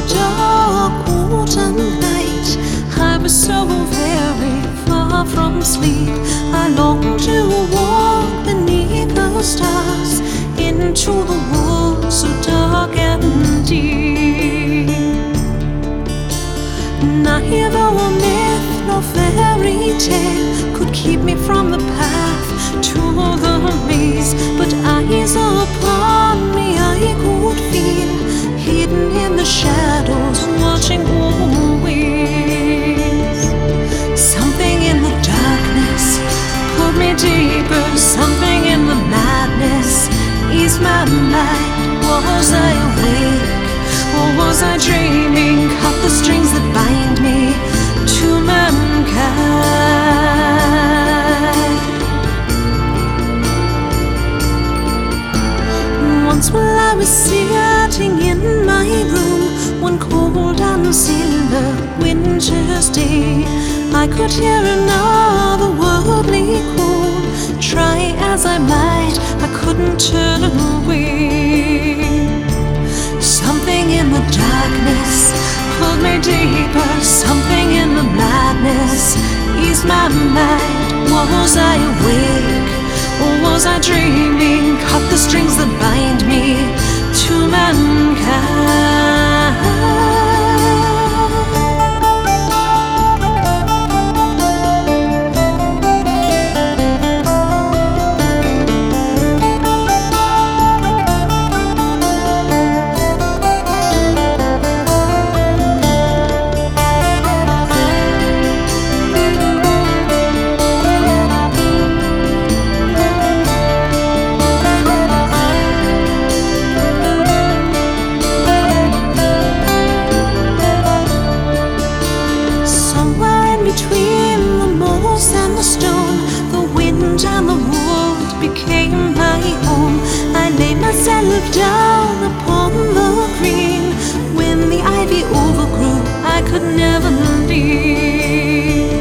the dark autumn night I was so very far from sleep. I longed to walk beneath the stars Into the world so dark and deep. Neither a myth nor fairy tale Could keep me from the deeper. Something in the madness eased my mind. Was I awake or was I dreaming? Cut the strings that bind me to mankind. Once while I was sitting in my room one cold and silver winter's day, I could hear another worldly turn away. Something in the darkness pulled me deeper. Something in the madness eased my mind. Was I awake or was I dreaming? Cut the strings that and the stone, the wind and the wood became my home. I laid myself down upon the green. When the ivy overgrew, I could never leave.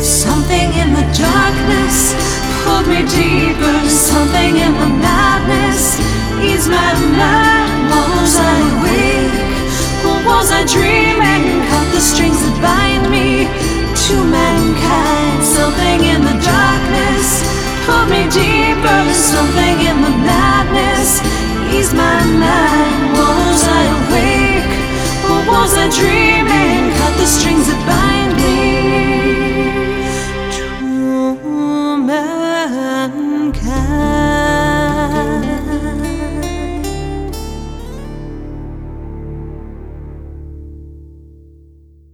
Something in the darkness pulled me deeper. Something in the madness eased my mind. Was I awake or was I dreaming? To mankind. Something in the darkness pulled me deeper. Something in the madness eased my mind. Was I awake or was I dreaming?